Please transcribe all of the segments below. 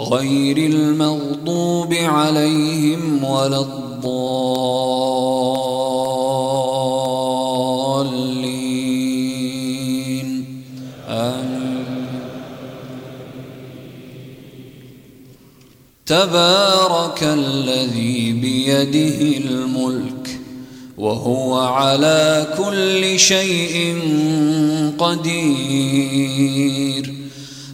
غير المغضوب عليهم ولا الضالين. آمين. تبارك الذي بيده الملك وهو على كل شيء قدير.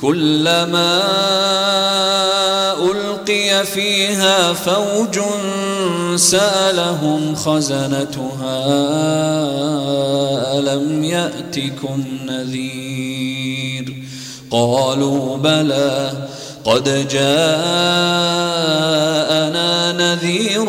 كلما ألقي فيها فوج سألهم خزنتها ألم يأتكم نذير؟ قالوا بلى قد جاءنا نذير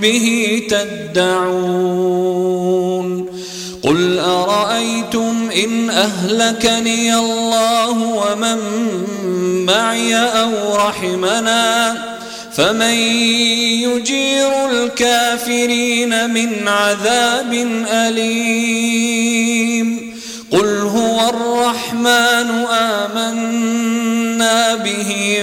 به تدعون قل أرأيتم إن أهلكني الله ومن معي أو رحمنا فمن يجير الكافرين من عذاب أليم قل هو الرحمن آمنا به